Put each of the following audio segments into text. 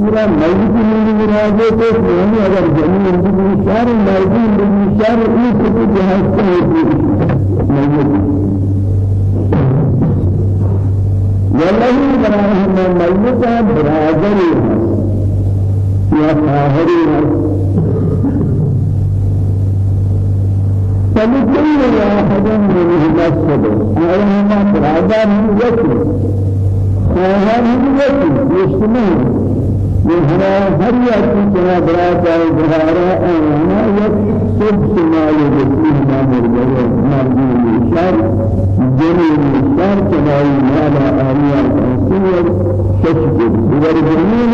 سورة مجد من مراجع تو يعني اگر جميع من شهر مجد من شهر إيه كتب جهاز مجد والله براهم مجد برادری یا خواهری فلكل واحد منهم الصبر أيهما برادر يكفي خواهر يكفي يجتمعون من هنا هر يأتي كما براتا جهارا أنا يكسب سمال جسمه ما مرجع مرجع الشر جميع الشر كما ينال آلية الأنسية تشكل بغربين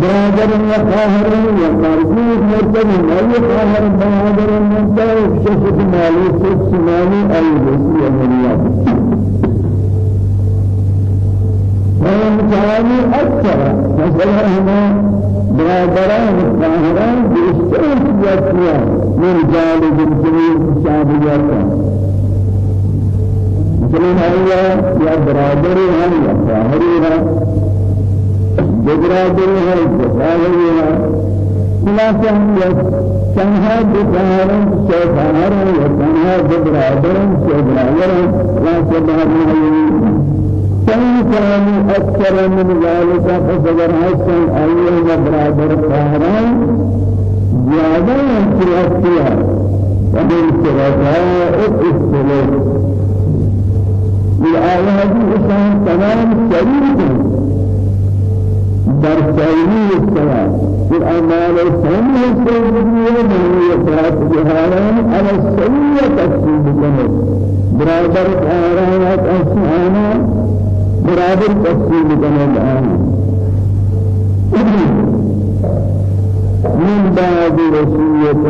برادر وخاهر ومرجوع مرتب مالي خاهر برادر مرتب شخص مالي شخص مالي أي جسمه مريض وإمكاني أكثر مثلا هنا برادران الظاهران باستثناء من جانب الجميع الشعبيات مثلا هي يا برادري هم يا ظاهري هم. برادري هم ظاهري هم. خلاصة هي تنها بظاهران سيظاهران وتنها ببرادران سيظاهران لا سيظاهران كان كانوا أكثر من ذلك فصبر حسن أيها برادر قهران زيادة انتراك فيها ومن شركاء السلوك بالآية هذه إسان تمام شريك برسائي السلام بالأعمال الثانية السيدية من يتراك بهاران على السيئة تقسيم بكمل برادر قهران أسعانا برابر تفصيل کرنے الآن من بعد وصية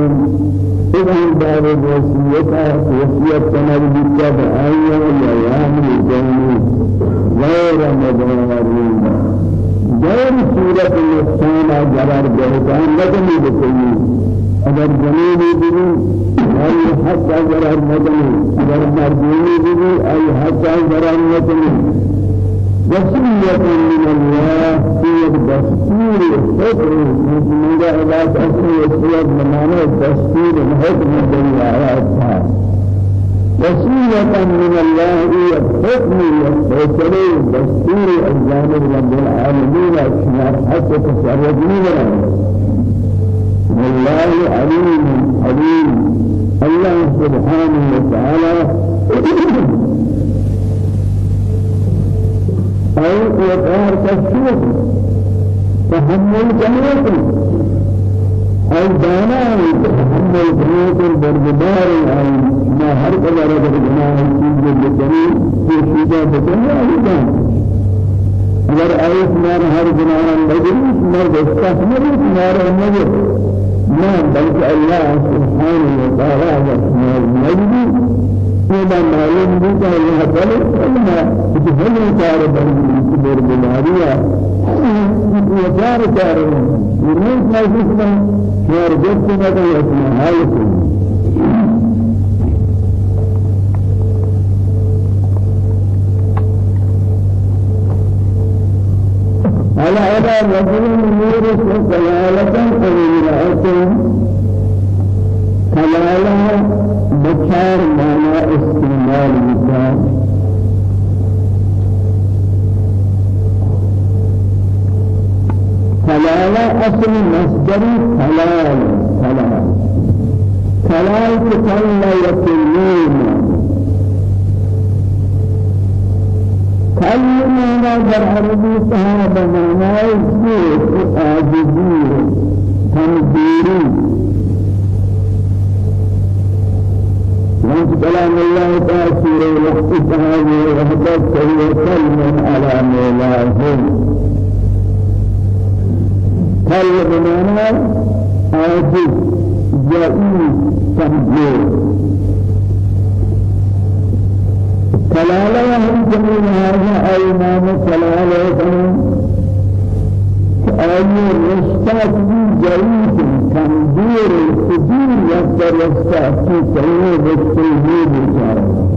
إذن بعد وصية وصية تنال بكتاب آية الأيام الجنة غير مضارين غير سورة الإحسان جرار بهتان لكن بكي اگر جنینی بھی أي حتى جرار مدنی. اگر مردینی بھی أي حتى جرار مدنی. وصية من الله في الدستور الحكم. من عباد أصل وصية بمعنى الدستور الحكم من آياتها وصية من الله هي الحكم والحكم الدستور الجانب رب العالمين أشمار حتى تصرفين والله عليم حليم. الله سبحانه وتعالى أي إقرار تشوف تحمل جميعك أي دانا تحمل جميعك بردبار أي ما هر قدر چیز بکنی تو شیدا بکنی أي دانا أگر آیت مار ہر گناہ لگی مر استحمل مار نجر ما بلکہ اللہ سبحانہ و تعالی مجد إذا معلوم بك الله تعالى إنما بتفهم كار بر بماريا وكار كار ما يسمى كار جبت ما يسمى هاي على هذا رجل يورث كلالة فإن كلالة بچار مانا استعمال بکار حلال اصل مصدر حلال حلال. حلال تكلا يكلون كلمة در عربي صحابة معناه الزيت آجزي تنبيري من كلام الله سورة الاحتساب وحدث فهو كلم على مولاهم كلم بمعنى عاجز جائز تهجير كلالة هم جميع هذا أيمان كلالة أي رشتات جائز تنبير السجين يقدر يستعطي سيئة بالتنبير بشارة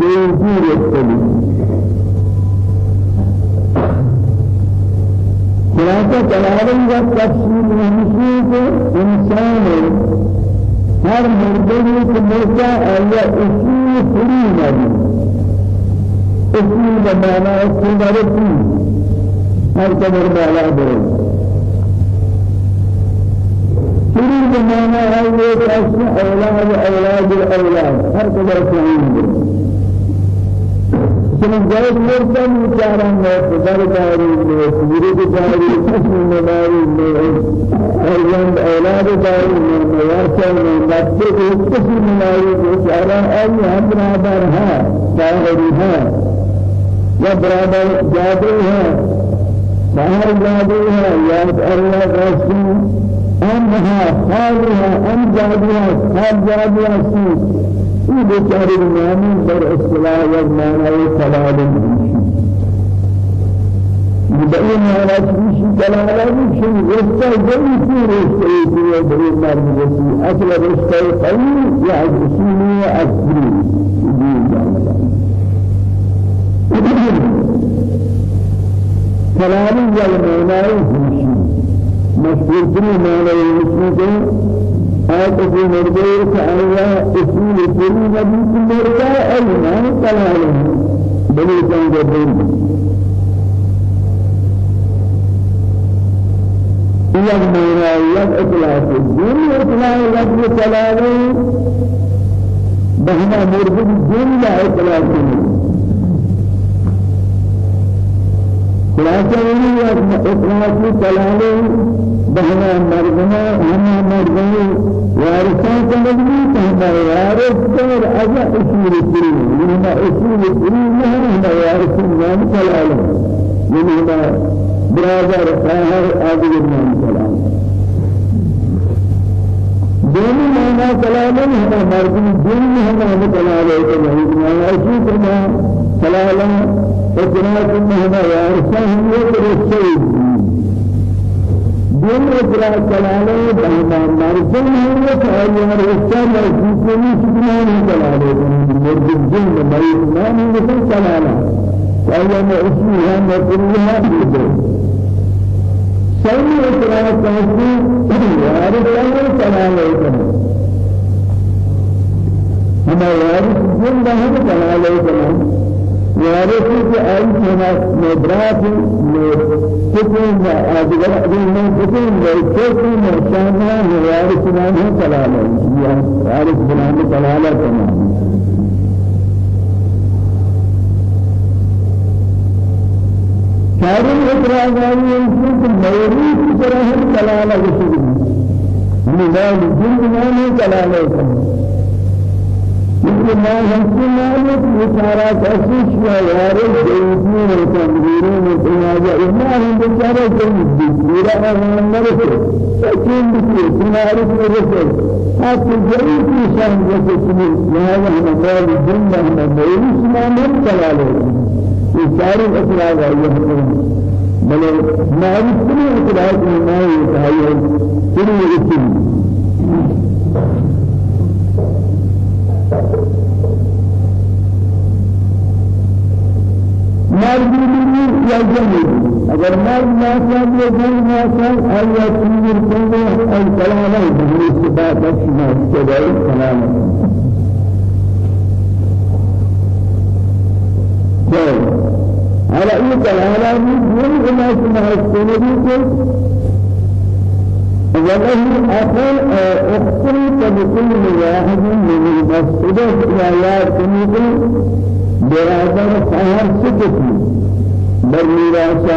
جائزي يستلي خلاصہ کلام کا تفصیل نہیں انسان ہر مردے کو موقع آیا اصول پوری نہیں اصول بمانا اصول درتی ہر قدر بالا دے پوری بمانا ہے یہ اصل أولاد أولاد الأولاد. ہر قدر صحیح ہے چنین جایز مرتب. بیچاران ہے پدر داری میں پوری داری قسم داری میں أولاد أولاد داری میں مواسر میں بچے کو قسم داری بیچاران ای ہم برادر ہے شاعری ہے یا برادر جادو ہے باہر جادو ہے یا اللہ رسول. ہم ہے خال ہے ہم جادو ہے خال جادو ہے این بیچاره نامی در اصطلاح و معنای کلال به این معنی چیزی کلال میشه رشتة جایی کی رشتة دیگه به این مرد أصل رشتة قوی یا از اصولی اصلی کلالی یا معنای همیشه مشهور ترین معنای همیشه آیت کی مردے کہ آیا اصول کلی نبی کی مردہ ایمان کلام بنی جنگ دین یک میرا یک اطلاع دین اطلاع لفظ کلام بہنا مرد دین لا اطلاع دین خلاصہ یہ اطلاع کلام بہنا مردنا ہما مردنا وارثان کندگی تہنا وارث کر اجا اصول کری ہما اصول کری ہما وارث نام کلال ہما برادر خواہر آدھر نام کلال دونی مانا کلال ہما مردن دین ہما کلال ہے اسی کما کلال اتنا کم ہما وارثان ہم یہ رسول دین چلانے بہنا مرجن ہے کہ یہ رشتہ مسجد میں سکمان چلانے مرجن جن میں نام نہیں چلانا چاہیے میں اسی ہے۔ میں پوری ہے صحیح اجرا چاہیے یار اللہ چلانے ہمیں یار جن بہن چلانے وارثي في أي سنة مدرات سكون أجر أدين سكون وسكون وشانا وارث نام كلامه وارث نام كلامه تمام شارع إقراري يمكن موريث طرح كلامه يسوع من ذلك جن نام كلامه تمام لیکن ما ہم مالک بیچارہ کوشش کیا یار دیوی نے تنبیروں میں سنایا ایمان ہم بیچارہ کوئی پورا ہم نہ رہے لیکن بھی تمہارے کو رسے آپ جری کی شان جیسے تم یہاں ہم مال دین میں ہم میری سمان چلا سارے اطلاع ہے۔ بل ما يمكن اطلاع ما يتهيأ كل شيء مرد یا جنی اگر مرد ناسان یا جن ناسان آیا تنیر کنگو ای کلامه بہنی صفات اکشنا سبای کلامه على أي كلام من سمع السنة وله أقل أخصل بكل واحد من المسجد الآيات كنيكم برادر سهر سكتي بل ميراث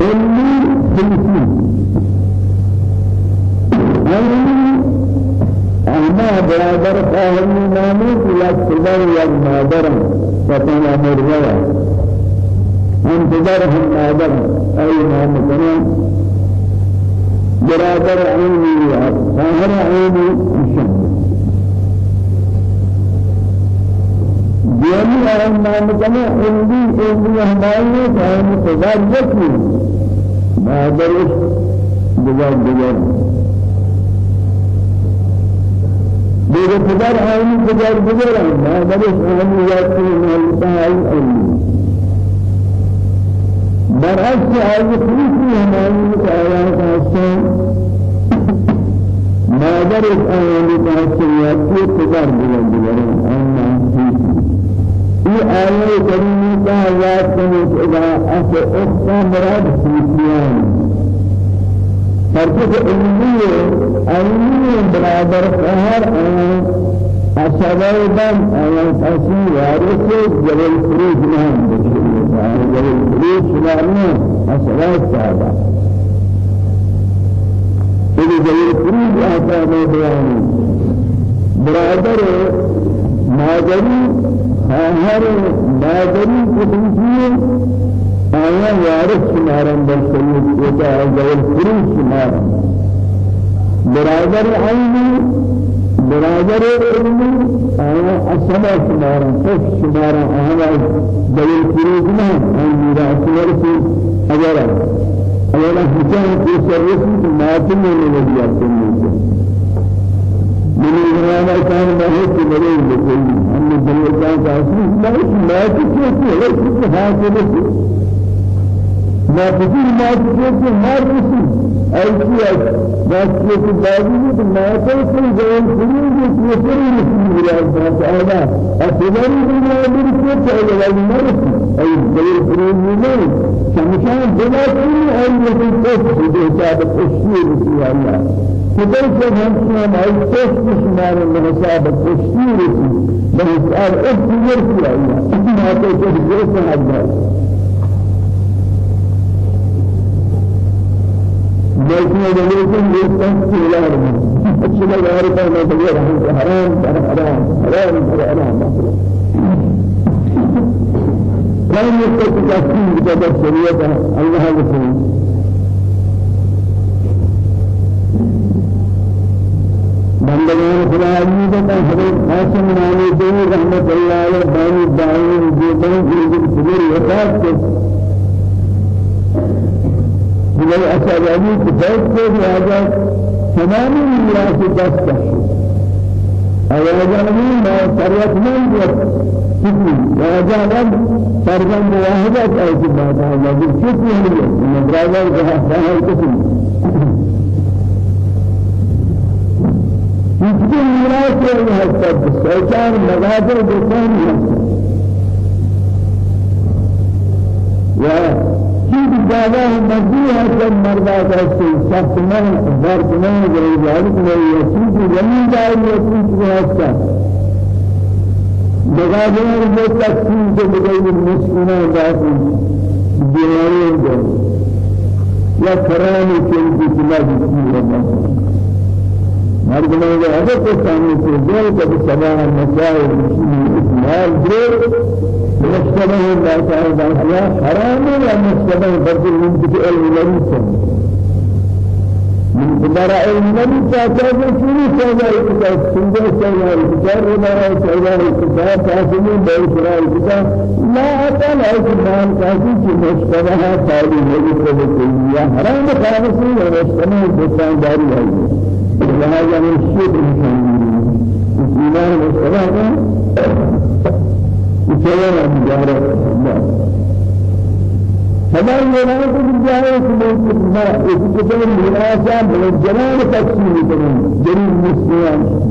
إني خلفي عيني أما برادر سهر نامي إلى كبر والمادر فتنا مرغوا انتظرهم مادر أي نام كنا برادر عيني سهر عيني مشهد دیمی آن نام کنه اندی اندی همایی کام تجار بکی مادرش دیگر دیگر دیگر تجار آنی تجار دیگر مادرش آنی یاتی مالتا آئی اندی برعکس آیه خلیفی همانی آیات هستن مادر اس آیه هستن یکی پدر بلند بلند آن في آية كريمة آيات كنت إذا أخذ أخذ مراد خلیفیان فرق علمية علمية برابر قهر أشبه بن أنا أسمي وارث جبل فروج نام جبل فروج شمارنا أشبه سعادة إذا جبل فروج أشبه بياني برابر مادري خاهر مادري خصوصية آیا وارث شمارن در سید وجا جول فروش شمارن برادر عینی برادر علمی آیا أصلا شمارن خوش شمارن آیا جول فروش نه آن میراث ورسی اگر اگر حسین کی سروسی ماتم نے لگیا سنی من الزمان كان هو كبير لكل هم الدنيا كان كاسي ما ما تكفي هو هذا ما بزرگ ما بزرگ ما که بازی که ما تو کوئی جوان کنی که کوئی رسی میاد ما تعالی أصلا دنیا بری که چه ولی ما رسی ای جوان کنی میاد شمشان بلا ای رسی تو چه حساب کشی رسی الله کدر سے ہم سنا ای تو شمار حساب کشی رسی به حساب اختیار کیا الله ما تو چه جوان لكن لكن يستحق إلى أشهد أن لا إله إلا الله حرام حرام حرام حرام كان يستحق تفسير كتاب الشريعة الله يسلم بندگان خدایی کا حضرت قاسم دے رحمت اللہ علیہ بانی دائیں دیدن کی خبر وفات بلای أسابيعي كتاب كتاب هذا تمام الميراث دست أولا ما سريت من جت وهذا رب سرجم مواهبة أي كتاب هذا كتني هي برادر جهة كتني الميراث هذا السبب سيكون مغادر بكون يا زیادہ مزدور ہے کہ مردا کا سخت میں درد میں ذلك میں یسوع زمین جائے یسوع کے ہستا مغادر جو تقسیم کے بغیر مسکینہ ذات دیواریں دے یا کرانی کے بسلا بسم اللہ مرد میں اگر تو سامنے سے دل کو سبا مسائل دے مشتبه الله تعالى حرام ولا مشتبه برضو من بدء الوليد من بدر الوليد تعالى شنو سوى الكتاب سنجا سوى الكتاب ولا سوى الكتاب تاسمي بيشرا الكتاب لا لا يكمل كاسي مشتبه خالي هذه يا حرام خالص ومشتبه بستان داري هذه لهذا من الشيء المسلمين وسلام جارة الله فمن ينام بالجاهل فمن ما يتكلم من آسان من الجنان تفسير كمان جميع المسلمين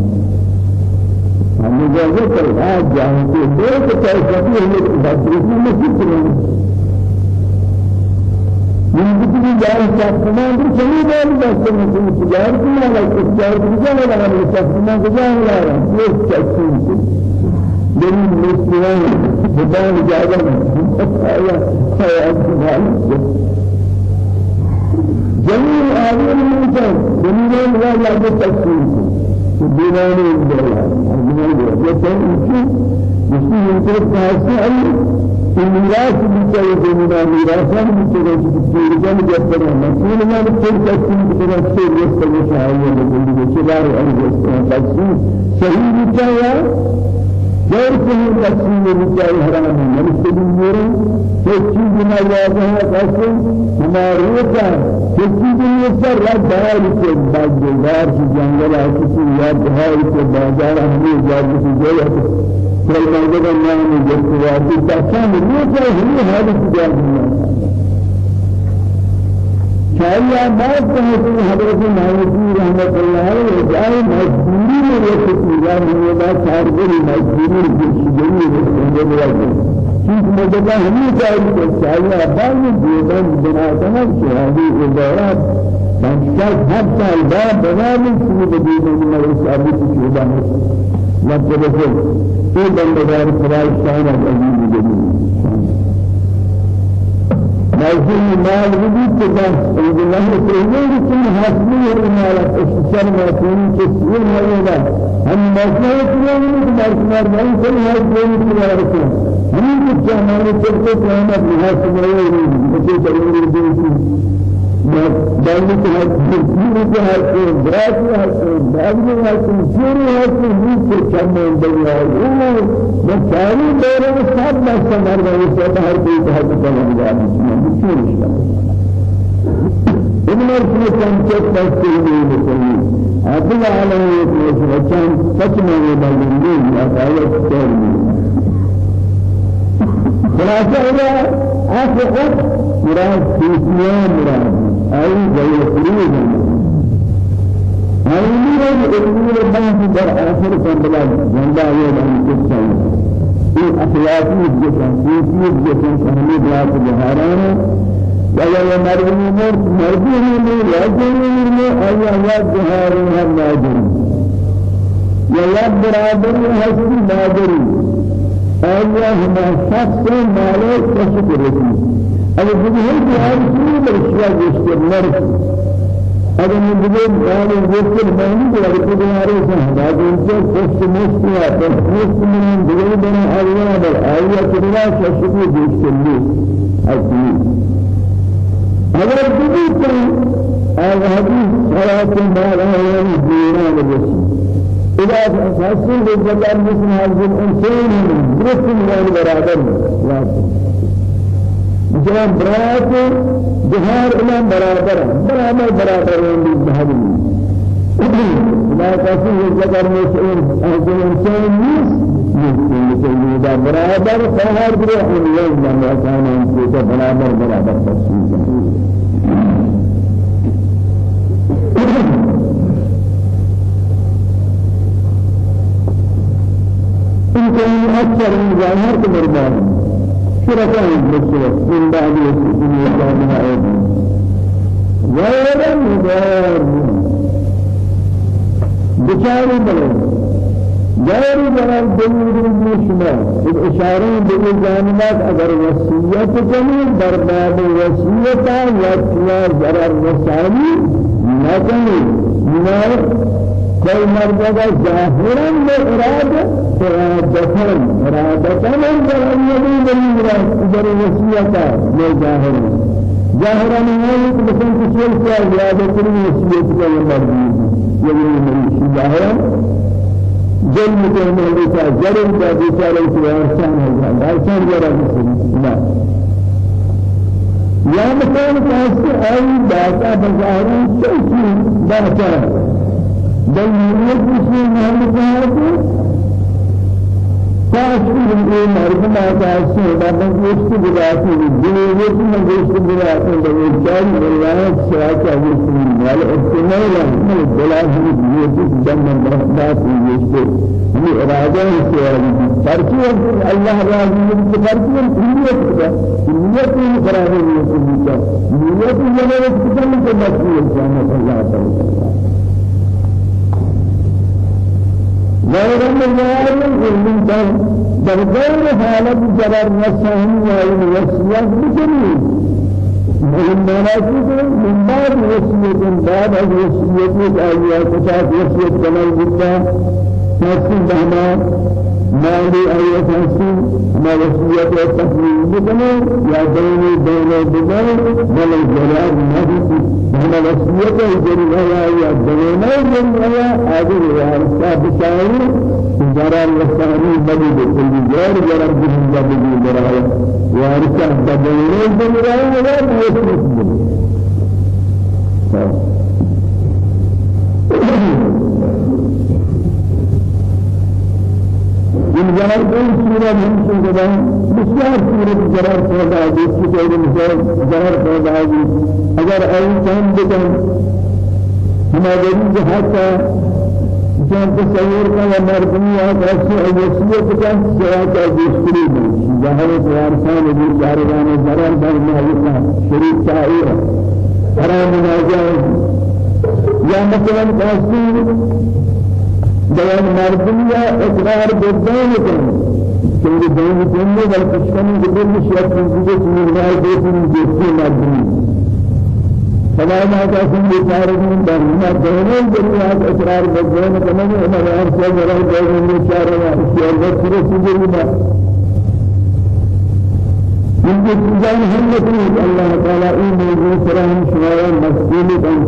ہم جیسے پرواز جانتے ہیں کہ تیسری ہمیں بدرسی میں کتنے زندگی کی جان ساختمان پر چلی جان دستے ہیں کہ تجارت میں لگا تجارت میں لگا ہے ساختمان کو جان لگا ہے یہ چیز من مسلم بدان جادا أيا سيأتي جميع هذه المنزل جميع لا يعد تكفيه بنان الدولة بنان الدولة مسلم يترك هذا الميراث بيتي جميع ميراثا بيتي بيتي جميع جبر مسلم ما بيتي تكفيه بيتي تكفيه يستوي شهية بيتي شباب أرجع تكفيه شهيد جاية غير كل تقسيم الرجال حرام ہے مستقبل میرے ایک چیز نہ یاد ہے کیسے ہمارے کا ایک چیز یہ سر رات دار کے بعد دار کی جنگل کسی یاد ہے کہ بازار ہمیں یاد کی جگہ فرمان کا نام ہے جو کہ تقسیم یہ شايا بعد كهتي حضرت مالكي رحمة الله عليه جاء مجبوري من يكتب من يدا كاربري مجبوري بشجري بشجري چیز مجھے ہمیں چاہیے کہ چاہیے بعض دیوان بنا کرنا شہادی ادارات بنشال حد سال بعد بنا من چیز دیوان میں ثابت شدہ ہے مطلب ہے یہ بندگار خدای شان عظیم جلیل لازم مال كذا إذا الله سبحانه وتعالى حسبي المال استشار ما يكون كسر ما يلا هم ما يكون ما يكون ما يكون كل هذا ما يكون هم كجمال كذا كلام الله سبحانه وتعالى دائما كهات كثير كهات براس كهات دائما كهات كثير كهات كثير كمان دنيا مسائل دورة سب مسائل هذا سب هر کوئی كهات كلام جاهز كثير ابن الرشد كان كيف تفسير بسيط أبو على يقول كان فتنة بالدين يا آية كتير خلاصة إلى آخر مراد سيسيان مراد أي أي من الأمور ما در آخر كمبلا جندا يوم أن تسمع في أخلاقي الجسم في الجسم كهني بلاك جهاران ولا يمرون مرد مرجون من يجرون من أي يا جهارون هم ناجرون يا برابر هسي ناجرون أي هما شخص مالك تشكرون اگر بدهی بیاری سوی برشیا گوشت مرد اگر من بدهی بیاری گوشت مانی بیاری تو بیاری سن بعد اینجا گوشت مشتی ہے تو گوشت من بدهی بنا آیا بر آیا کرنا ششکی گوشت لی اصلی اگر آیا حدیث صلاة مال آیا دیران بسی إذا حسن بالجلال مثل هذا الإنسان درست من برابر جواب برات جهار إلى برابر برابر برابر عندي بهذا لا تسوي الذكر مسؤول أهل الإنسان نيس نيس إذا برابر فهر بروح اليوم لما كان أنت برابر برابر تسوي إن كان أكثر من ظاهر كمربان شركاء المسلم من بعد يسلم الله أيضا غير مدار بشاري بلد. غير بلد دليل المشمع الإشارة بالجانبات أگر وصية كمي برباد وصية يتلا ضرر وسالي ما كمي كل مرتبة ظاهرا بإرادة إرادة إرادة من جرم يدي بالإرادة إذا وسيلة ما ظاهرا ظاهرا من هذا مثلا كسول فيها زيادة كل وسيلة كل مرضي يقول من ظاهرا جل مكمل بيتا جرم کا بیچارے سے احسان ہے احسان جرم لا یا مکان کا اي داتا بظاهرا شيء داتا بل يوجد في مهلكات فاشل من مرد ما تاسه بعد وقت بلاته الدنيا وقت من وقت بلاته بالجار بالله سواك أجلس من مال احتمال من البلاد من يوجد دم من بركات يوجد من إرادة سوال فرقي الله راضي من فرقي النية كذا النية من النية كذا النية من كذا من كذا الله تعالى غير مجال من در در غير حالة جرر نسهم والوصية بجميل من مناسب من بعد وصية بعد وصية آيات وصية كمال بالله نفس بهما مالي أي فاسي ما وصية التفريق بكنا يا بيني بين الدين ولا الجلال نفسي هنا وصية الجريمة يا بيني الجريمة هذه الوارثة بشاعر جرى الوصاني بدي بكل جار جرى بهم بدي جرى وارثة بيني الجريمة ولا وصية من جهر كل سورة من سورة بسيار سورة جرار پیدا جس کی کوئی مثال جرار پیدا ہے اگر ای چند بکن ہمارے جہاں کا جان تصور کا یا مردمی ہے ایسی وصیت کا سوا کا دوسری نہیں ظاہر وارثان بھی جارگان ضرر در مالک شریف شاعر حرام ناجائز یا مثلا قاسم بیان مردمی اقرار بدان کن چون دین جننے وال کشمن گدر کی چیز نال دیتی دیتی مردمی. فلا ما تاسم بیچارین در ما دینوں دنیا اقرار بدان کن أنا یار سے میرا دین بیچارہ اشیاء پورے چیزیں میں من جزان هم نقول الله تعالى إن موجود سلام شوائع مسؤول عن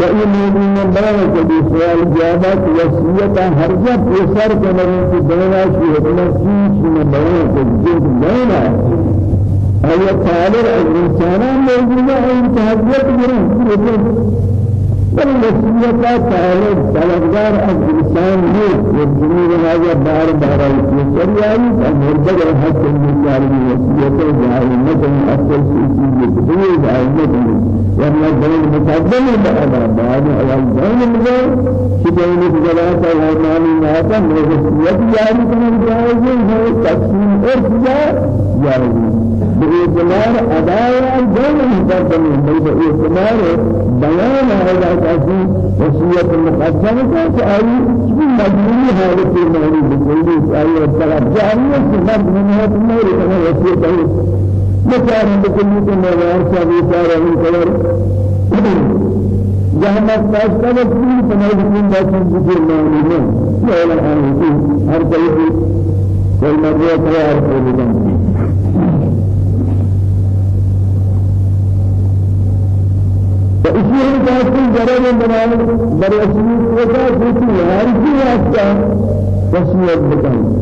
سوال عن باقاعدة فإن من بلغ كدي سؤال جوابات وصية هرجة يسار كمرين في بلغ شيء هذا شيء من بلغ كدي بلغ أي قادر الإنسان موجود أن تهجت جرم والوصية تعالى طلبدار الإنسان هو والجميع هذا بار بار يسري أي فمرتجع حتى المثال الوصية جاهل مثلا أصل شيء يتبين جاهل مثلا وما بين مقدم بعد بعد بين من شبين الجلالة والمال ناتا من الوصية جاهل كمان جاهل هو تقسيم إرجاء جاهل بإعتبار أداء بين مقدم بإعتبار بيان هذا كافي وصية المقدمة كأي مجموعي هذا في معنى بكل أي طلب جارية سبب من هذا المال كما وصية مثلا بكل كما وارث بيسار من كبر جہاں مقصد کا وصول تمام دین کا چیز کے معنی میں لا اله الا الله ہر کوئی کوئی مرضی تیار کر دیں فإشياء كافي جرد بنام برسول وجاء في هارجي واسطة وصية بكم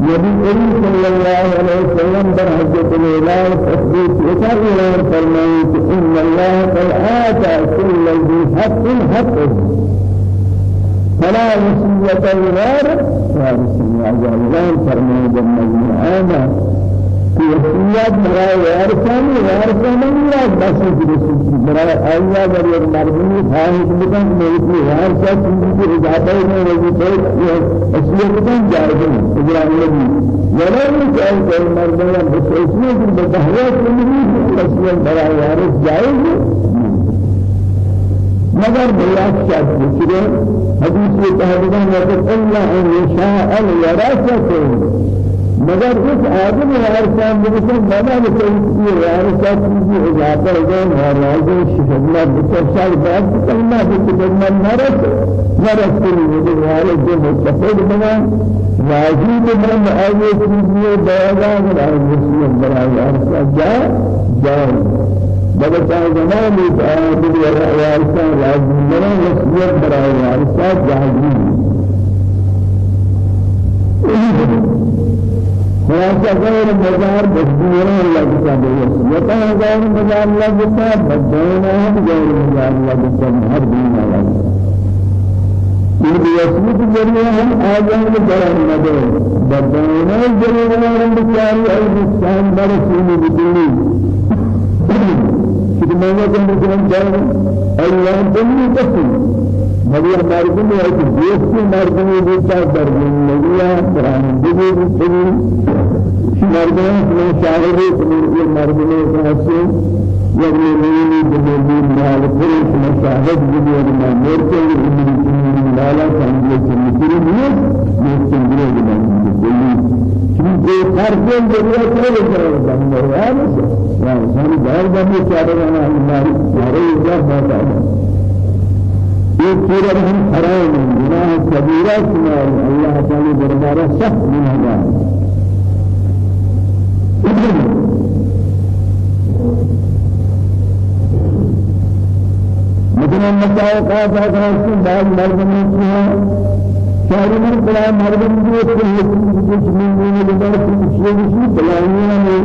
نبي كريم صلى الله عليه وسلم در حجة الإله تثبيت وتعالى فرمائت إن الله قد آتى كل ذي حق حقه. فلا وصية الوارث وارث الله فرمائت المجموعة. وصيات برای وارثان وارثان لا بس برسول برای آیا برای مردمی خواهش بکن میلی وارثات چیزی اجازه نه وجود اصلی بکن جایز نه اجازه نبی ولی که ای مردم بسیاری که به دهوات نمیدی اصلی برای وارث جایز مگر بیات شاد بکره حدیث ہے کہ اللہ ان یشاء الورثه مگر اس آدم وارثان بکن بنا بکن یہ وارثات کی اجازت ہے اور راجو شہدنا بکشال بعد کلمہ بکلمہ نرس نرس کی وارث جو متفق بنا راجی بنا آئے چیزیں بیاگا اور مسلم برائے وارثات جا جا۔ بلکہ زمان میں آدم وارثان راجی بنا وصیت برائے وارثات جاہلی خلاصہ غیر مزار ہے یتا غیر مزار لگتا بدینا غیر مزار لگتا ہر دین والا یہ ہم آجان کے دے بدینا ذریعہ ہم بیچاری اور انسان برسول بدینی کہ میں نے کہا کہ اللہ تمہیں قسم مگر مردم ہے کہ دوستی مردم بیتا در زندگی قرآن دیگه بیتنی مردم؟ میں شاہد ہے کہ یہ مردم ہے کہ یعنی نیلی دنیلی مال پرش مشاهد دیگه ما مرتے ہیں آن مالا سنجے سے مکری نہیں یہ سنجے دیگه چونکہ فرق دریا چلے کرے بندہ ہے یا سن دار بندے چارے والا ہماری سارے بات ہے یہ پورا ہم حرام گناہ کبیرہ سنا اللہ تعالی دربارہ سخت گناہ مثلا مسائل کا کہ بعض مردوں کی شہری میں بلا مردوں کی کچھ نہیں لگا کچھ نہیں بلائیاں میں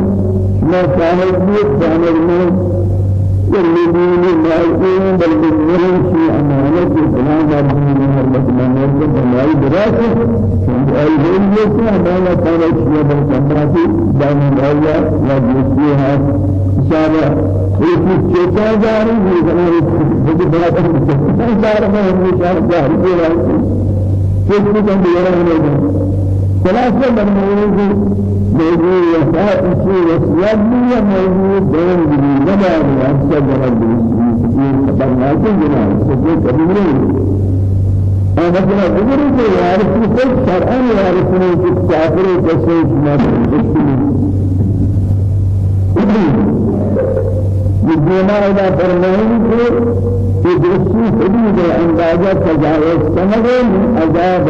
میں صاحب بھی جانور میں لا يؤمنون بل بالمرء في أمانة فلا مرحمة من هربة من هربة فلا يدراسة أي هم يسمع أمانة فلا يشيء بالكمرات دام الله وجسيها إشارة إيش كذا جاري بيجنا بيجي بلا تفهم جاري ما هم إشارة جاري كيف بيجنا بيجنا ثلاثة من موجود موجود وفاء شيء وسياد لي موجود دين جديد نبأ أكثر جرب بالسبيل خبرنا كنا سبب كبيرين أنا مثلا أقول لك يا رسول الله شرعا يا رسول الله كافر كسيف ما بالدنيا إذا فرماني في درسي حدود الأندازة تجاوز سنة عذاب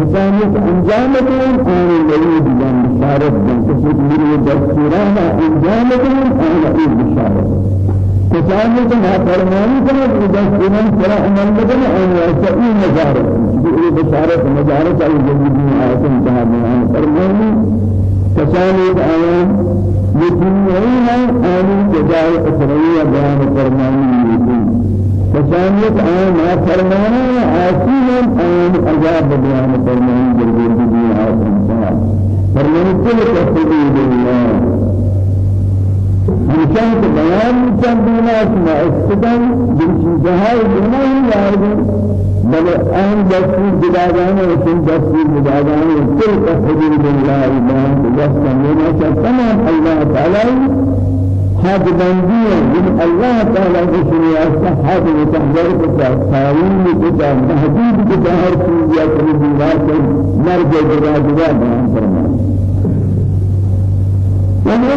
حسانیت انجام دیں آن لئی بیان بشارت دیں کسی میری دستورانا انجام دیں آن لئی بشارت حسانیت ما فرمانی کنه دستوران سرا عمل بدن آن واسعی نظارت بئی بشارت نظارت ای جدیدی آیت انتہا بیان فرمانی. حسانیت آیان یتنیعینا آنی جزای اخروی بیان فرمانی فسانيت آن ما فرمانا عاصيا آن عذاب بيان فرمان جربير بدي عاصم سنا فرمان كل تفضيل الله همیشه که بیان چند دینا ما استدان دلچین جهای دینا ہی لازم بل آن دستور و چند دستور بدادان و کل تفضیل بالله بیان دستور تمام الله تعالی حد بندیه من الله تعالی کشی است حد متحضر کتا تعلیم کتا محدود کتا هر چیز یا کلی دیوار سے مرد جدا جدا بیان فرمائے ومن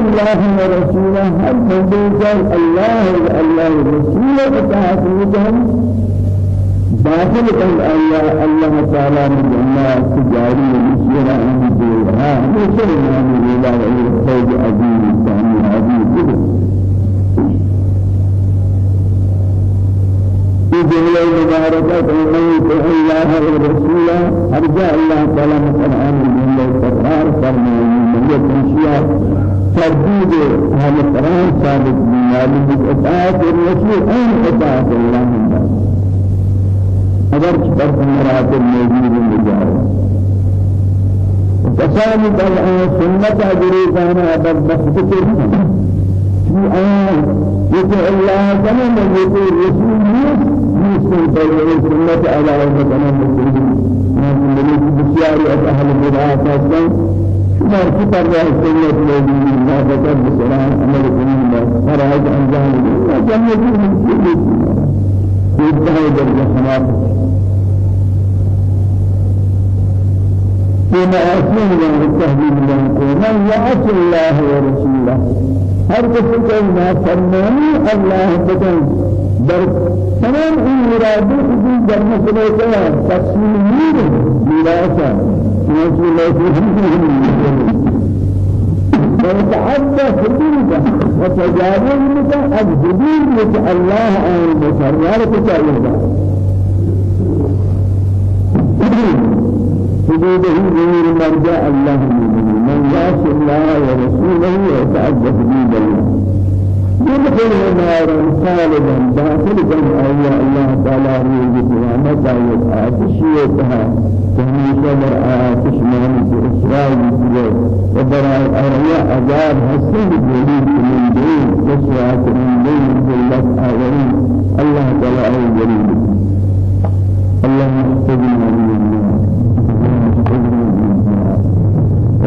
الله ورسوله هل تنبيه الله الله ورسوله تعالى داخل كان الله الله تعالى من جنات تجاري ومسيرة عند دولها مسيرة من الله عزيز الثاني عزيز جملة مباركة من الله ورسوله أرجى الله تعالى القرآن الجملة التكرار فرمان من يتنشيها ترديد هذا القرآن ثابت من هذه الإطاعة الرسول أين إطاعة الله من ذلك اگر پر مراتب موجود مجاز کسانی در آن سنت اجری آن يطع الله. كما من يطع الرسول نيس نيس سنة على وجهنا مسلمين من ملك بشيار أهل البدعة أصلا شمار كتر رأي سنة موجودين ما ذكر بسلام عمل كريم فرائض أنجام جنة من كل يدعي درجة خلافة فيما أسلم من التهديد من يعص الله ورسوله هر كسر ما فرماني الله تكن در تمام این مرادی کی در مسئله کا تقسیم نیر میراثا چنانچہ اللہ ويتعدى حدوده وتجاوز لك الحدود الله عن المسرات تعالى حدوده غير مرجع الله من يعص الله ورسوله ويتعدى حدود الله. يدخل النار خالدا داخل جمع الله الله تعالى ريج قيامة آيات آتشيتها فهميشة در آتش ماني في إسرائيل كله وبراء أرياء عذاب حسن جديد من دين. وسوات من دين جلت آيين الله تعالى جليل. الله يحفظنا من النار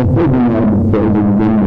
وخذنا بالسعيد الجنة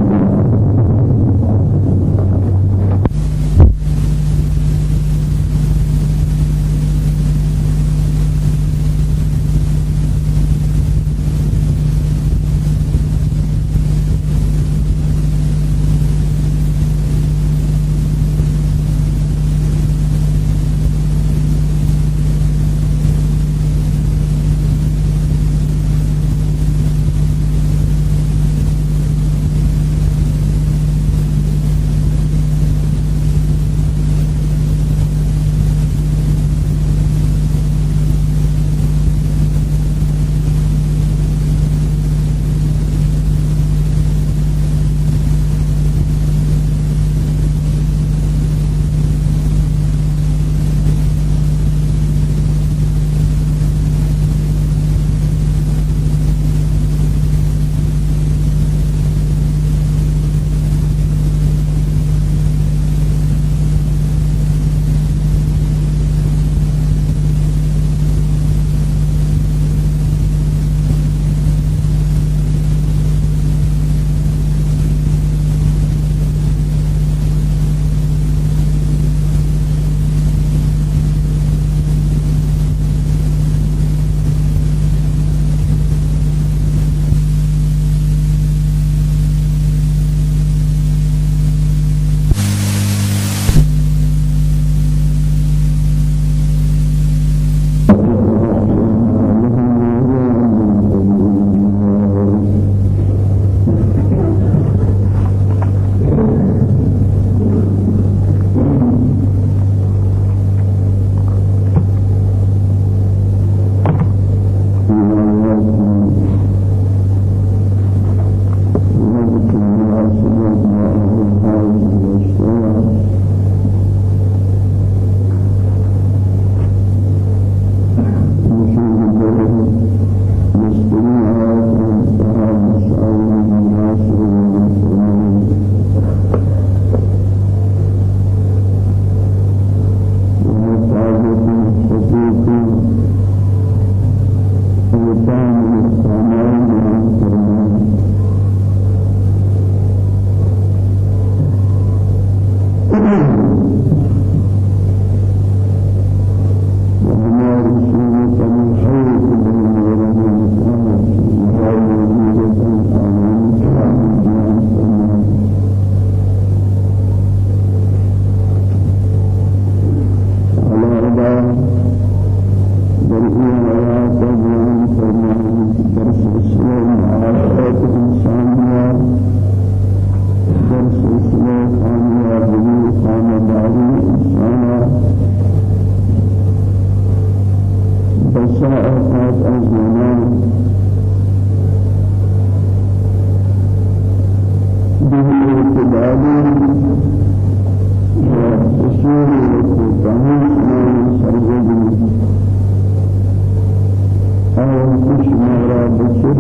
الله بشمر بشر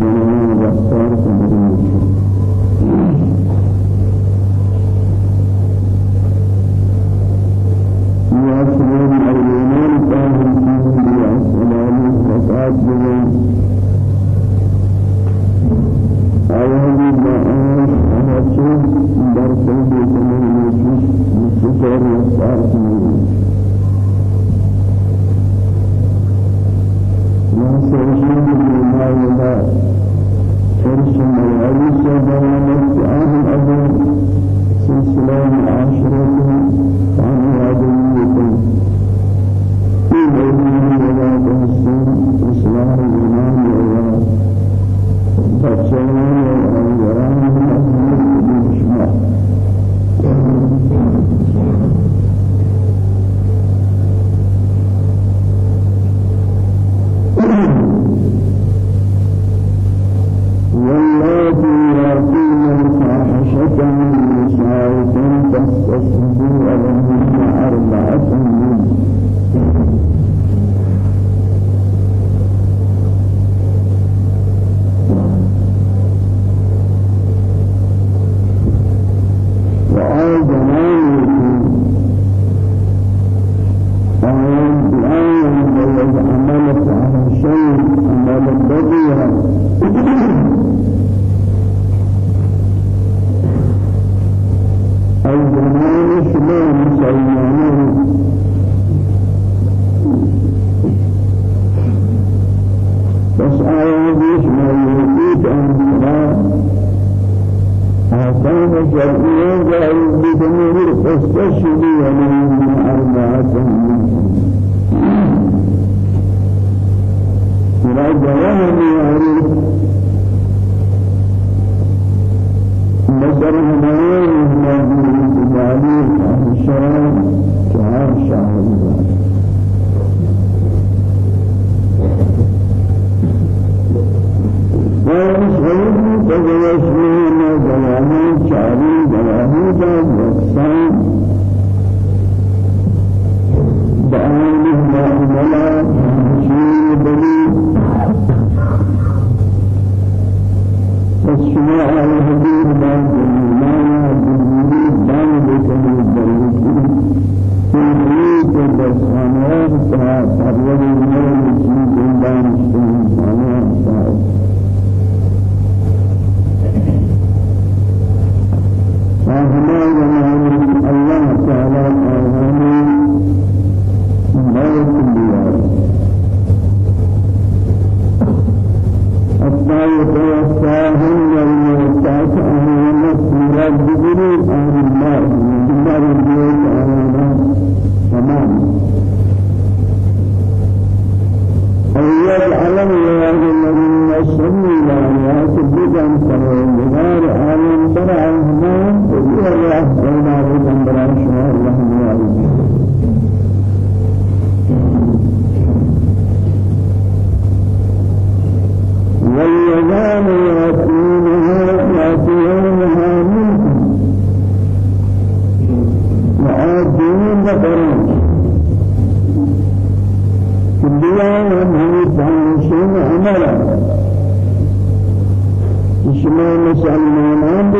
جنان بختار سبحانه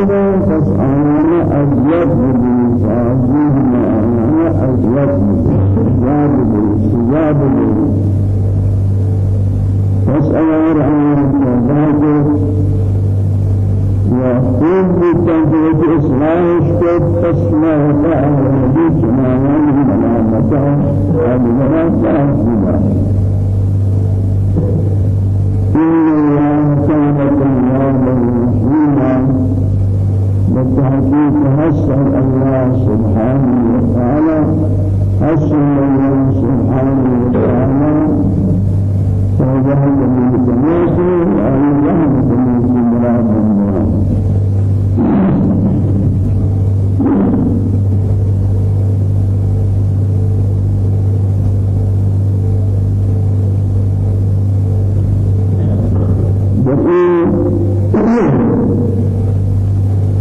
بودن پس آنان اذیت بودن سازید ما آنان اذیت بودن سزا بودن سزا بودن پس اگر آنان مرداد یا خوب بودن که وقتی اصلاحش کرد پس ما حقا آنان چنانان ملامتا آنان تحصیلا إن الله كان قياما مسلما والتحقيق أسأل الله سبحانه وتعالى أسأل الله سبحانه وتعالى فوضعه من جميعه وأيضاه من جميعه مراد الله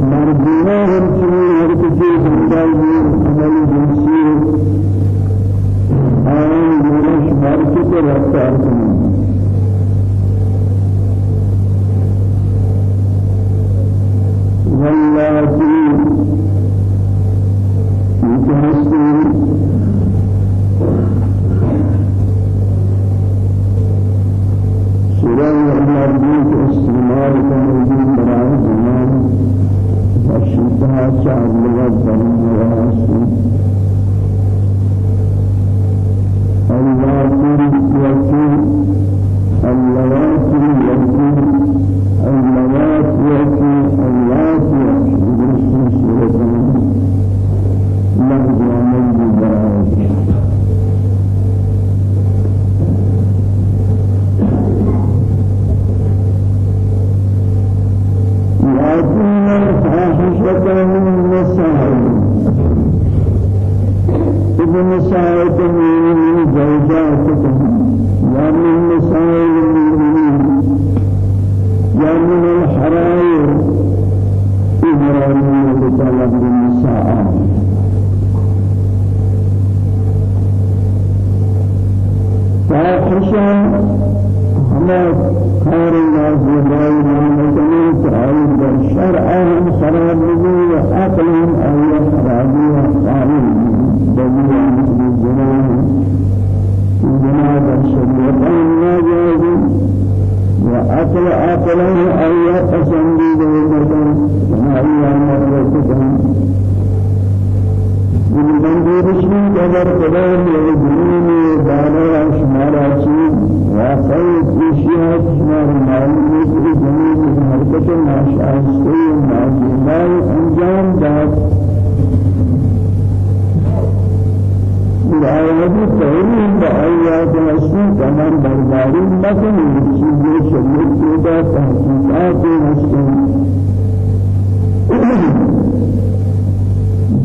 مردینا ہم چنین ہر کسی زندگی عمل جنسی آئین مرش مارکی پر رفتار کنی واللہ سورة المعبود استعمال كموجود بادشاہ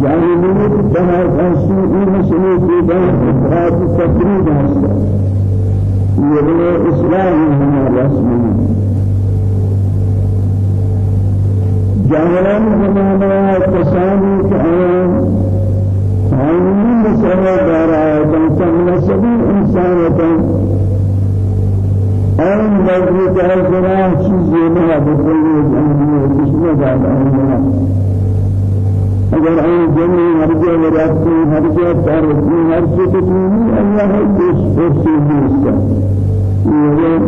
جاهلیت بنا کسی این مسئله دیگر افراد تقریب است. یه اسلام هم رسمی جاهلان زمانه کسانی که آن قانون مسئله دارند تن نسبی انسانتان آن مجبور از جناح چیزی نه بکلی جنبی کشمه دارند. اگر آن جنی هرچه ورابطی هرچه تارسی هرچه تسمی الله دوست فرسی دوست یه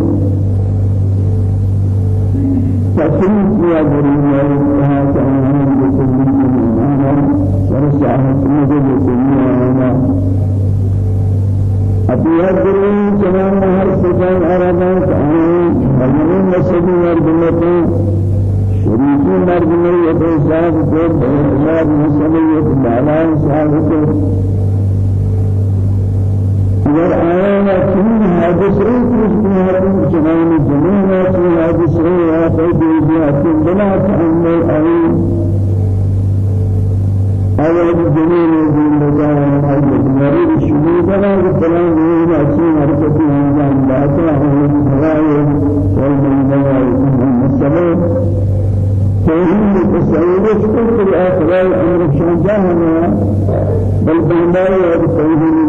تسلیم کیا بریم یا کہاں کہاں ہم تسلیم کریں ہم ورثہ ہم سے جو دنیا ہے اپیات کریں چنان ہر سجان عربان کہاں ہمیں مسجد اور بنتوں شریفی مرد نیت صاحب کو بیمار مسلیت بالا صاحب کو اگر آیا چون حادثه کس بیاری چنان زمین چون حادثه یا پیدا بیاری بنا چند آیی اول زمین زندگی آیی مرد شروع کنند بلند نیت چون حرکتی انجام داده آیی هوایی و زندگی مسلیت توحيد التصوير في الأمر أمر شجاعنا. بل بالماء الله عليه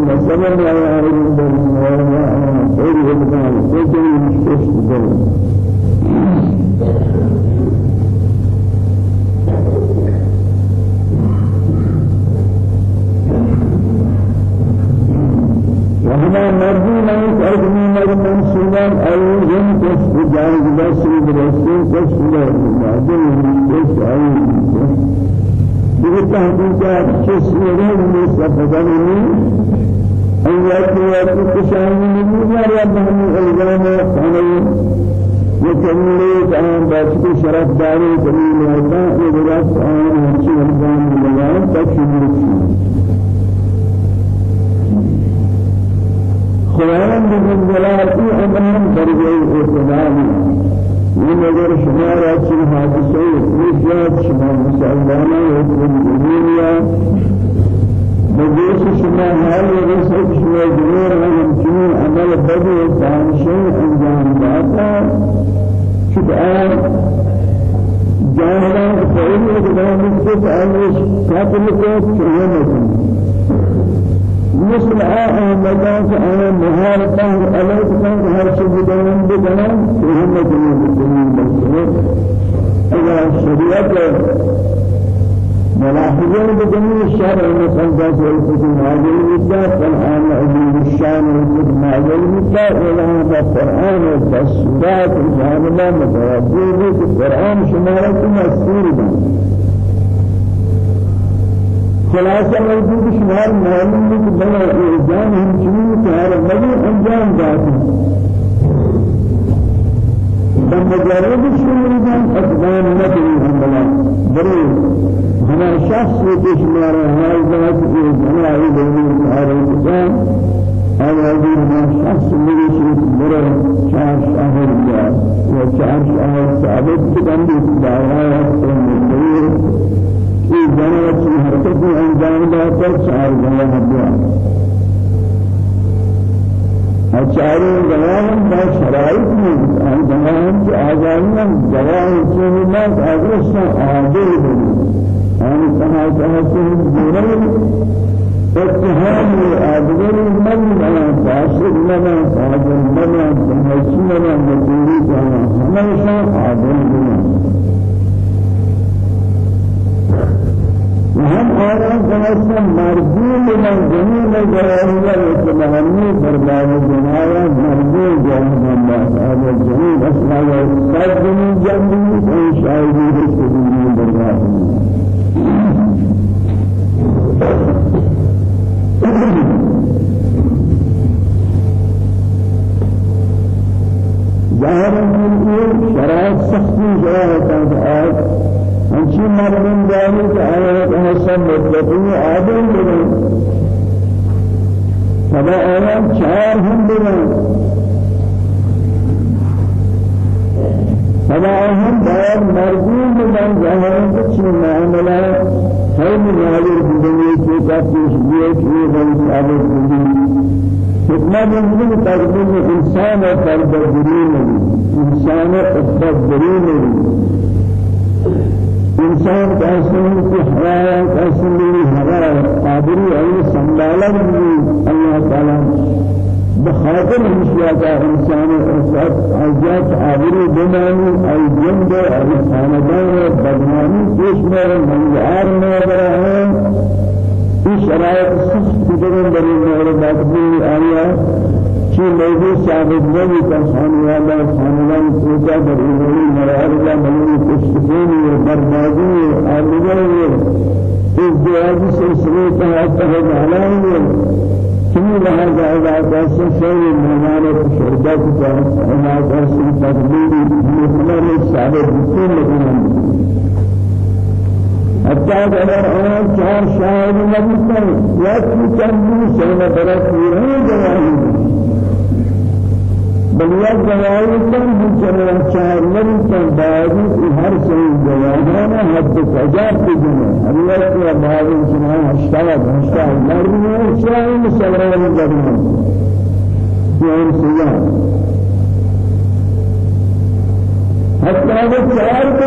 لا وعلى الله ولا يعرف بالماء الله مشتش بالماء من أجمع من منصوبا أي يوم كشف جانب بسر برسول كشف بعدين كشف أي یہ تحقیقات کس نے مستفدنی ایات ایات کشانی نہیں یا بہن الزام خانی يكمل كان باسكو شرف داري جميل هذا إدراك آن هرشي الزام بلغان تكشف خداوند جلال کی امام درجه اعتدال من اگر شما را چه حادثه میشد شما مسلمانان و دنیا بجیس شما حال رسل شما جمیر همچنین عمل بدی و فانشه انجام داتا؟ شد آن جانبان خیلی اقدام است آنش قتل کو چه نکنی مثل أحمدان أنا مهارتان عليك كان هر شيء بدون بدون فهم جميع الدنيا بس إذا شريعة ملاحظين بجميع الشهر المسلمات والفتن هذه المدة فالآن أجل الشان والفتن هذه المدة إلى هذا القرآن والتسويات الجانبة متوجه القرآن شمالة مسير خلاصہ موجود شمار معلوم ہے کہ بنا انجام ہم چنین کار بڑے انجام داتے بن مجرد شمار جان اقدام نبی ہم بلا بڑے ہمارا شخص کے شمار ہمارے ذات کے جنائی دینی کار انجام هذا من شخص من شيء مرة شهر شهر يا وشهر شهر ثابت بدم بالدعوات والمدير في جنة حركة أنجام داتا چار جنة دعا أشعار جوان با شرائط من جوان کی آزادیاں جوان کی نماز آدرس عادل بنی آن کہا کہا کہ جنرل اتهام آدگر من بنا فاسد منا فاجر منا جنسی منا مدیری جانا ہمیشہ عادل بنا وهم آرام خلاصا مرجو من جميع الجواهر وكمهني برباد جنايا مرجو جاهد الله هذا الجميع أسماء صد من جنبه أي شاهدي بسبيل برباد ظاهر من شرائط سختی ہنچی مردم داری کہ آیات حسن مطلقی آدم فدا آیات چار ہم بگن فدا ہم باید مردم بگن ظاہرین کچھ معاملہ خیلی ناظر بدنی کے کافیش دیئے کہ یہ غلط عادت بدنی حکمت انسان تقدیم انسان و فرد درین انسان و فرد درین انسان کاسن کی حیا کاسن کی حیا قادری ہے سنبھالا بھی اللہ تعالی بخاطر کا انسان اسات حاجات عابر بنانی ای جند ای خاندان بدنامی پیش میں منظار میں رہے اس شرائط سخت جگہ بری میرے بات بھی آیا شيء موضوع ثابت نبي كان والا خانوان سوچا در ایمانی مرارجا ملوی کشتفینی و بربادی و آدگری اس جوابی سلسلے تحت تحت علائیں كل هذا إذا كان شيء من الشرطة كان ما كان تقدير من الثابت بكل مكان حتى أگر آن شاهد نبودن یک چند سنة برای پیران جواهی بل یک جوایی کن بچه چهار نمی کن بعدی هر سری جوانانا حد سجاد بجنه اللہ کی بعدی چنان هشتاد هشتاد مردی ہے چاہی مسلمان جبنان یہاں سیاح حتى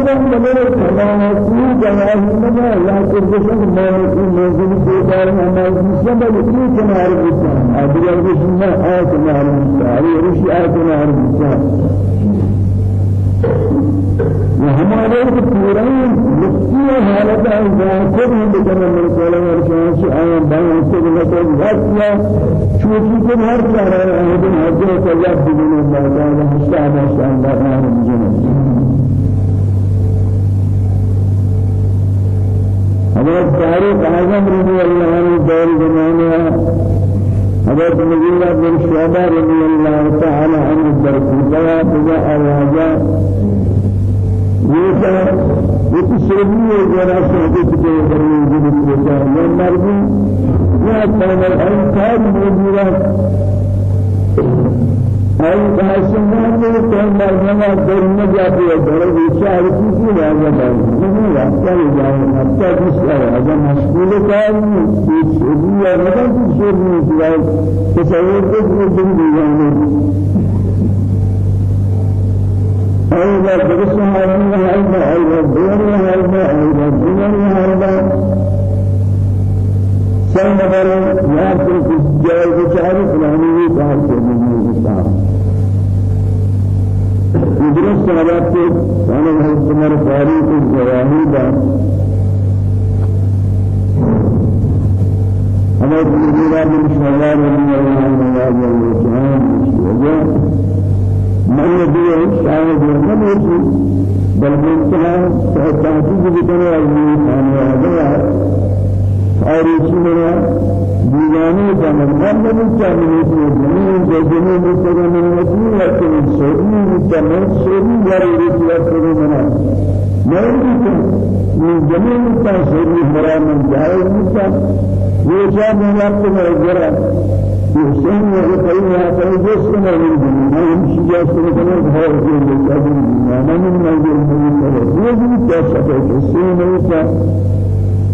من بدل تمام في جواه منا لا ترجع ما في موجود في دار ما مسلم بل في كنار بسان أدري أن آية كنار بسان أدري رشي آية كنار بسان وهمارے کو پورا مکتی حالت ہے ظاہر ہم بکر من قول اور شان سے آیا بیان سے لگا واقعہ چوٹی کو ہر چارہ ہے دن حضرت اللہ بدون اللہ تعالی مستعد شان اللہ جنت حضرت فاروق اعظم رضی اللہ عنہ دور زمانہ حضرت مغیرہ بن شعبہ رضی اللہ تعالی عنہ در کوفہ بجا آوازہ یہ یہ تسلیمی جرا صحبت کے بری جن کو جانا مرضی یا کامل انکار أي كاسمنا من كم مرنا درنا جاتے ہیں درے بیچار کی راجا بھائی نہیں راستہ جائے حتى جس راجا مشغول کار یہ چھوڑی ہے نہ کہ چھوڑی ہے تصور کو دن أيضا درسها أيضا جائے بیچارے فلانی یہ کہا کہ نہیں ہے درست حالات کے أنا حضرت عمر فاروق الجواہی دا حضرت مدینہ بن شوال رضی اللہ عنہ واجہ الجہان وجہ من يدعو شاهد ونبي بل من تحقيق بكره الميزان اور اسی میں دیوانی کا مطلب نہیں چاہیے کہ زمین جگنے میں تیرے میں نہیں ہے کہ سوری میں چلے سوری جاری رہتی ہے منا میں بھی یہ زمین کا سوری مرا میں جائے نہیں یہ کیا میں آپ کو میں ذرا حسین نے کہی ہے کہ جس کو میں میں سے کہ میں میں نے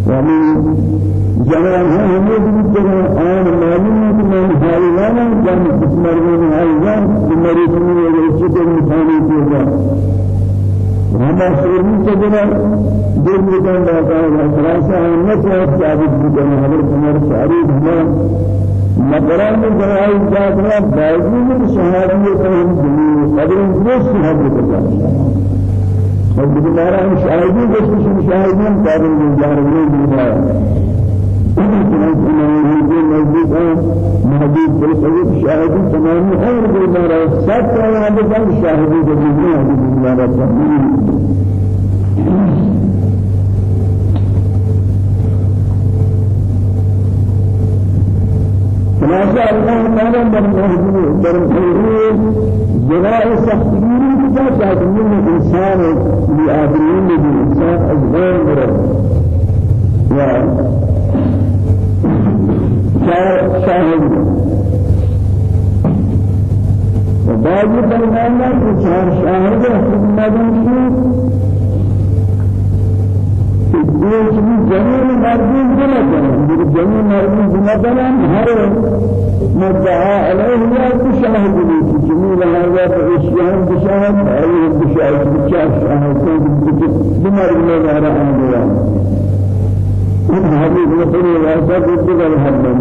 يعني جمال هم يجب أن معلومة من حالنا جم اسمر من حالنا بمريض من يجب مثالي كذا هذا سوري كذا دل مكان باقي خلاصة الناس ثابت بكنا هذا الأمر سعيد هنا مقران جمال جاتنا باقي شهادة كهم جميل قدر الناس شهادة اور بیمارا ہم شاہدی جس میں شاہدی ہم کارن گزار ہوئے بیمارا نزدیک محدود شاهدی تمامی خیر بیمارا سب کا یہاں بکن شاہدی جو بیمارا تمامی خلاصة الله تعالى من مهدي من خيره جراء سختگیری ہیں انسان لآدمین بھی انسان ازغان مرد و شاهد وبعض فرمانا کہ چار شاہد خدمت دیش بھی جميل مردین جمع کریں جميل مردین جمع کریں ہر مدعا علیہ یا شاہد بھی جمیل هذا بشيان بشاهد أي بشاهد بشاهد شاهد بمر من غير أهلها هذه مثل الواسطة بدل هذا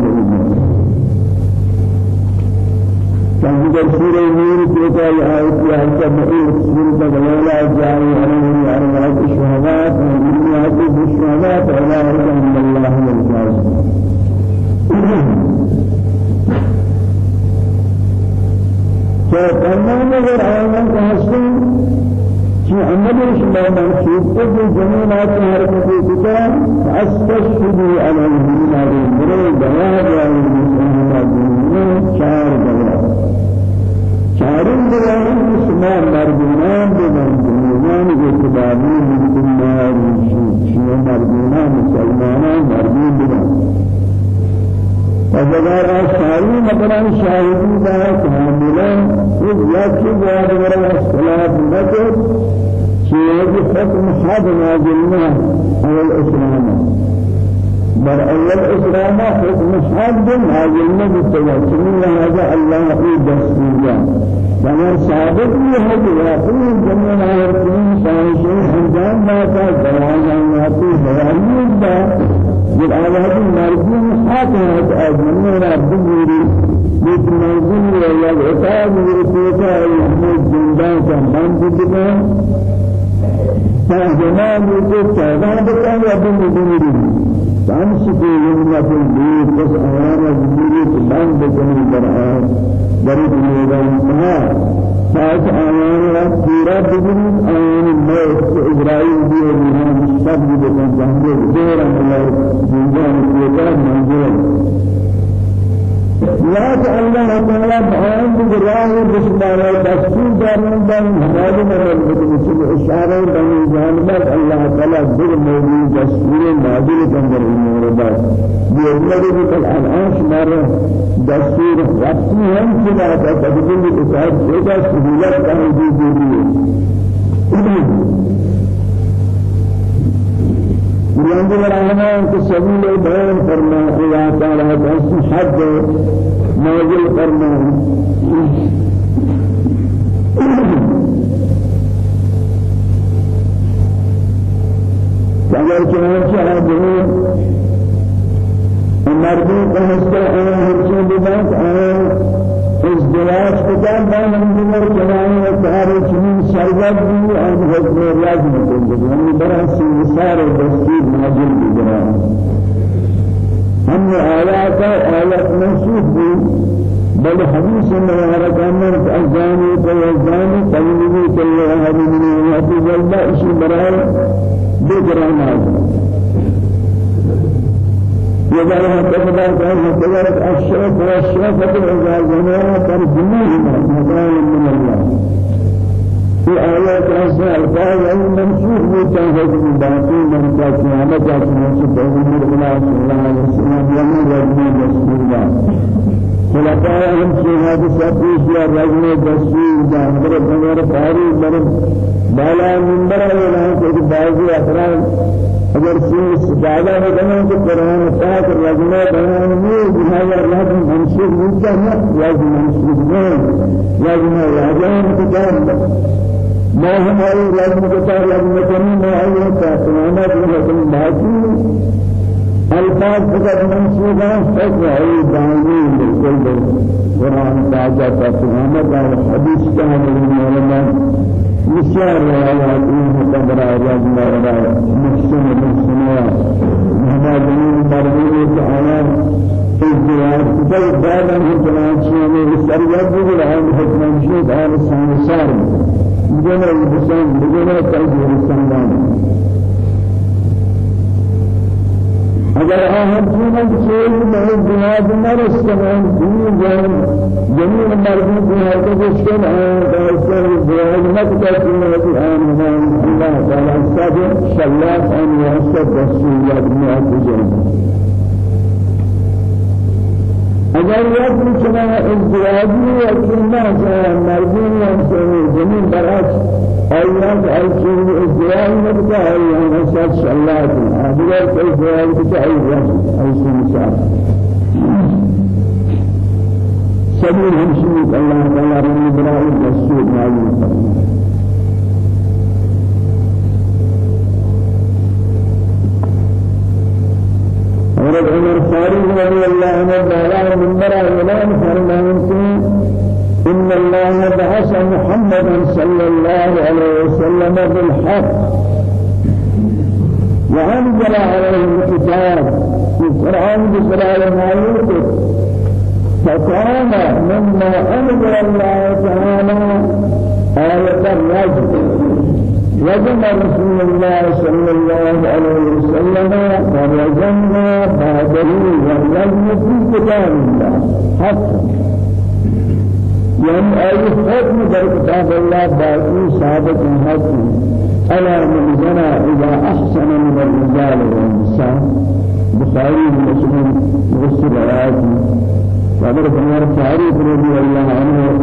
كان در سورة نور كتا آيات آيات مئير سورة ولا جاء عليه أربعة شهادات ومئات بالشهادات ولا إله إلا الله والجاهد فالله نظر آيات حسن في عمل شما منصوب في جميلات حركة الكتاب فاستشهدوا على الهدى بالبرد بياد على المسلمين شعر بياد چارم بیان شما مردمان بمردمان اعتباری مردمان شما مردمان مسلمانان مردمان بیان وجدار شاهی مقران شاهدی دا کاملا ایک یکی جواب ورا اصلاح نکد چیزی حکم حد نازلنا اول اسلام بر أول إسلام حكم حد هذا النبي تجسمي هذا الله في دستورا فمن ثابت به ويقول جميع الأركان شانشين أنجام ما كان ما في بيان ده بالآلات المرجون حاكمة أجمعين ربي بيت مرجون ولا العتاب يرتوكا المحمود جندان كمان بدنا فجمال يقول كذا بكان مديني شمس في يوم الدين بس أيام الدين تبان بكم القرآن بريد ميدان ساعت آيان پورا بدن آيان الموت إسرائيل دي ونحن سب بكم جهنم دورا الله جنجان كيكا منزلا یا کہ اللہ تعالی بیان بجراه بسمار دستور دارن بن ہمارے مرد مسلم اشارہ بن جانب اللہ تعالی در موجود دستور نازل کندر المورد بیرمری بکل الان شمار دستور رسمی ہم تقدیم سہولت کا دی دی بلند الرحمن کے سبیل بیان فرما اللہ تعالی بس حد نازل فرما اگر چنانچہ آدمی مردی حصہ آیا ہر چیز بات آیا ازدواج کتاب بان اندر جوان و کار چنین سرگرد بھی اور حکم راج مکن ہم برا سنسار دستور نازل بگرا ہم آیات آیات منسوخ بھی بل حدیث مبارک أمر اذان و اذان تلوی کل احد من هذه الجلبه اسی برای بگرا نازل وذلك تقدر كأن تقدر الشرف والشرف الإعجاز جميعا ترجمه مكان من الله في آيات أسماء الفاظ المنسوخ بتنفذ من باقي من كاتمة كاتمة سبحانه الله صلى الله عليه وسلم يوم رجل رسول الله خلفاء هم شهاد سبيش يا رجل رسول الله بر بر فاري بر بالا منبر ولا كل بعض أفراد اگر سن استفادہ ہے کہ کہ قرآن پاک رجمہ بیان میں جہاں رب منصور ہوتا ہے یا منصور نہیں یا راجان کتاب ما ہماری رجم کتاب رجم کرنے میں آئے کا سنانا جو رجم باقی الفاظ فقط منصوبہ فقط ہے دانی بالکل قرآن پاک کا سنانا کا حدیث کا ہے بسیار روایات این مقدر آیات مرد محسن محسنوا مهما جميل مرمون تعالى ازدواج كتاب بعد أن هدنا شيئا السريات بقول عن حكم شيء عن السنسار بجنة الحسن بجنة تأجير السنان اگر آهن چیزی چیزی میں جناب دین جان جمیل مردی جناب کو بشکن آن دارستان مت کرتی ہے آن ہمان اللہ تعالی سب شلاف آن واسط رسول اللہ جناب اگر یک چنا ازدواجی و چنا مردی زمین برعکس. أيام أيام الزواج نبتا أساس الله أدوار كل زواج بتا أيام أيام مساء سبيل همشيك الله تعالى رمي براء الرسول معلوم حضرت عمر فاروق رضي الله عنه قال من براء الإمام فرمان إن الله بعث محمدا صلى الله عليه وسلم بالحق. وأنزل عليه الكتاب في القرآن بسرعة المعروف فكان مما أنزل الله تعالى آية الرجل رجم رسول الله صلى الله عليه وسلم فرجمنا بعده والرجم في كتاب الله. حقا يعني أي حكم در كتاب الله باقي ثابت حكم ألا من زنا إذا أحسن من الرجال والنساء. بخاري مسلم وسط فأمر بنار فاروق رضي الله عنه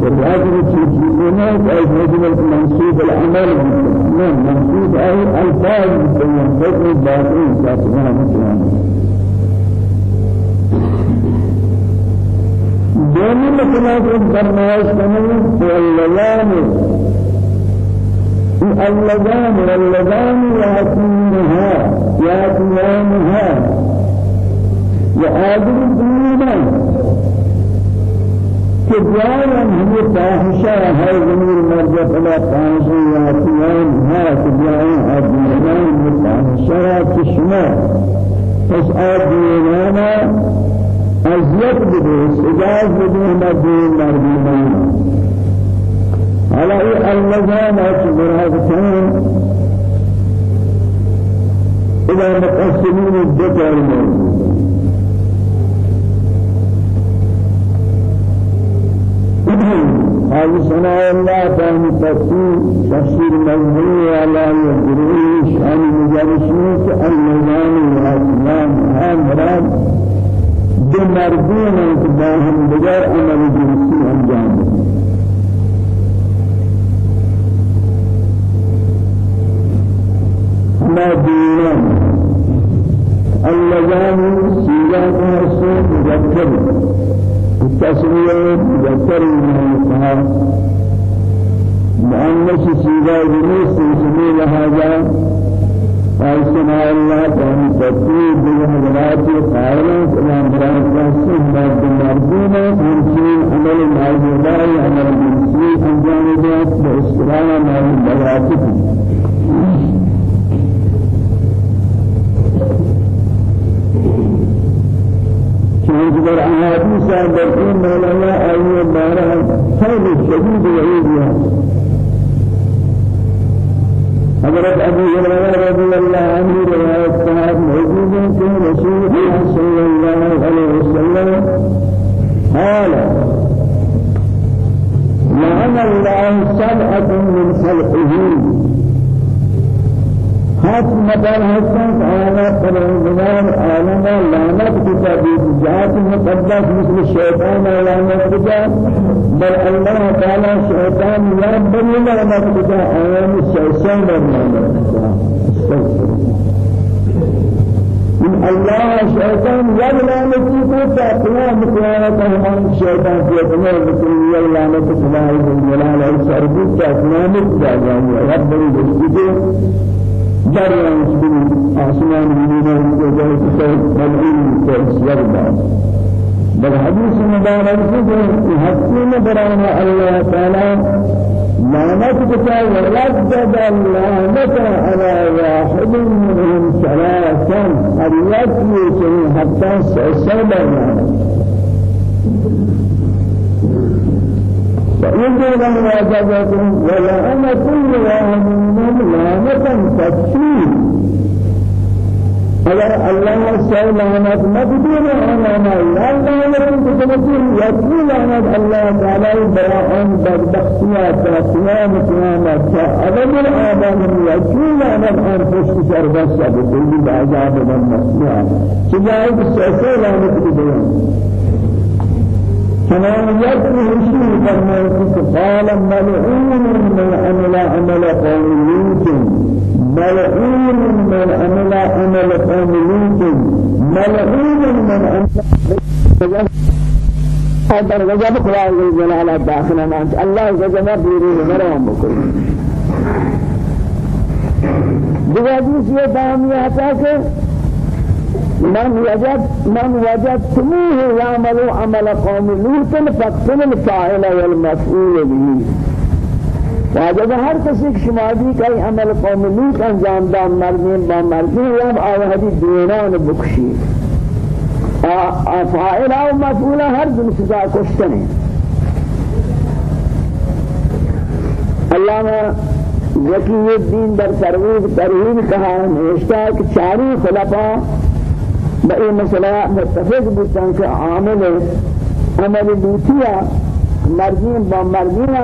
في الرجل في جنات أي رجل منصوب العمل من منصوب أي ألفاظ بالحكم الباطل كاتبها مثلا دومی مثلا کو فرمائش کرنے واللزام اللزام واللزام يأتينها يأتيانها وآدم الدنيا جانا ہمیں فاحشہ ہے ضمیر مرجع فلا فاحشہ یا قیام ہے کہ جانا آدمیان میں فاحشہ چشمہ پس آدمیانا ازیت بدے سجاز بدے ہمیں دین مردمان على اللذان أكبرها إلى مقسمين الذكر الموجود هذه سنة الله تعالى تفسير تفسير مجموعي على يدري شأن مجالسين الميزان والأسلام. هذا مراد بمردين انتباهم بغير عمل شدید وعید ہے حضرت ابو هريرة رضي الله عنه روایت صاحب موجود ہے کہ رسول اللہ صلی اللہ علیہ وسلم. قال لعن الله سبعة من خلقه. خاص مدار حسن آنا پروردگار عالم لعنت کتا بید جات مقدس مثل کتا بل الله تعالی شیطان لا بل لعنت کتا آیان شیطان لعنت کتا من الله شيطان يلا نتيجة تقوى مقيامة هم شيطان في أثناء ذكر يلا نتيجة جلال السربي تقوى مقيامة رب الجسد جريان سبيل آسمان بنينا وجاء سيد ملعين كأسير بل حديث مبارك في حكيم برانا الله تعالى لعنت بتا وردد اللعنة على واحد منهم ثلاثا أريات يسمي حتى سبع فإذا لم يجدكم ولأن كل واحد منهم لعنة تكفيه اگر اللہ سے لعنت مقدور آنا ما لا لعنت تكفيه يكفي لعنت الله تعالى براء بدبختيات قيام قيامت أبد الآدم يكفي لعنت أن تشكي شربت بكل عذاب من مسيح شجاعة السيسي لعنت بديان تمام يكفي شيء فرمائك قال ملعون من عمل عمل قوم لوط۔ ملعون من عمل عمل قوم ملعون من عمل در غضب خدا جل داخل ما أنت الله غضب بیرون مرام بکن دیگر حدیث یہ دامی آتا کہ من وجد من وجدتموه يعمل عمل قوم لوط فاقتل الفاعل والمفعول به. واجب هر کسی که شما دی که عمل قوم لوط انجام داد مردین با مردین یا آوهدی دینان بکشی. فاعل و مفعول هر دو سزا کشتنه علامہ ذکی الدین در ترغیب ترہیب کہا نوشتا کہ چاری خلفاء بأي مسألة متفق بودن که عامل عمل لوتیا مرجین با مرجین